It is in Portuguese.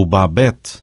o Babette.